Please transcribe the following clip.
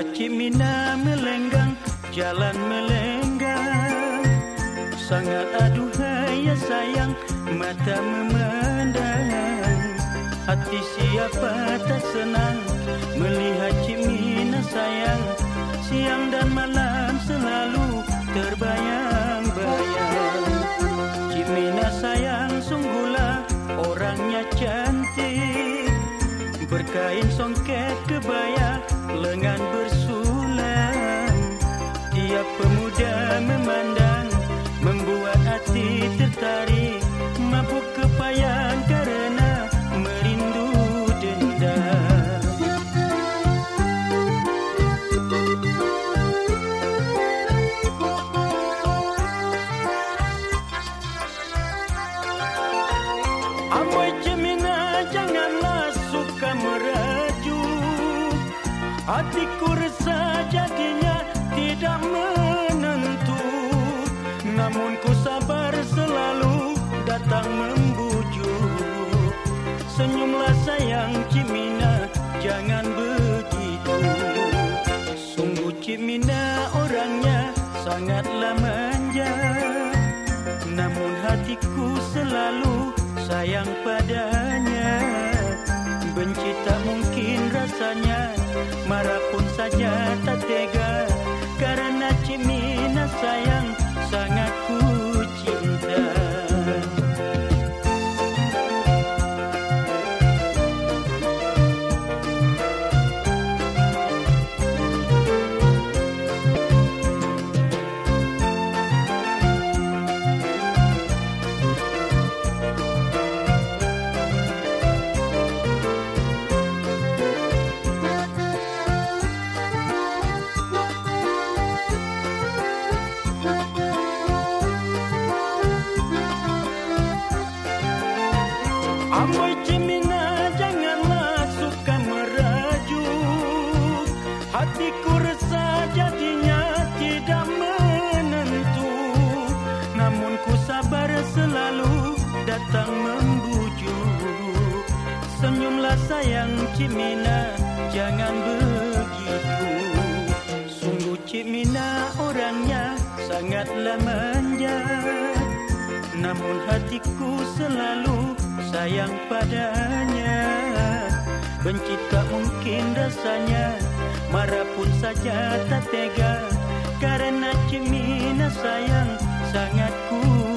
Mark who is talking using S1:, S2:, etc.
S1: Cimina melenggang, jalan melenggang. Sangat aduhai ya sayang, mata memandang. Hati siapa tak senang? Berkain songket kebaya lengan bersulam tiap pemuda Hatiku resah jadinya tidak menentu. Namun ku sabar selalu datang membujuk. Senyumlah sayang Cimina jangan begitu. Sungguh Cimina orangnya sangatlah manja. Namun hatiku selalu sayang padanya. Benci tak mungkin rasanya Marah pun saja tak tega Karena Cimina sayang selalu datang membujuk. Senyumlah sayang Cimina jangan begitu. Sungguh Cimina orangnya sangatlah manja. Namun hatiku selalu sayang padanya. Benci tak mungkin rasanya Marah pun saja tak tega Karena Cimina sayang sangat ku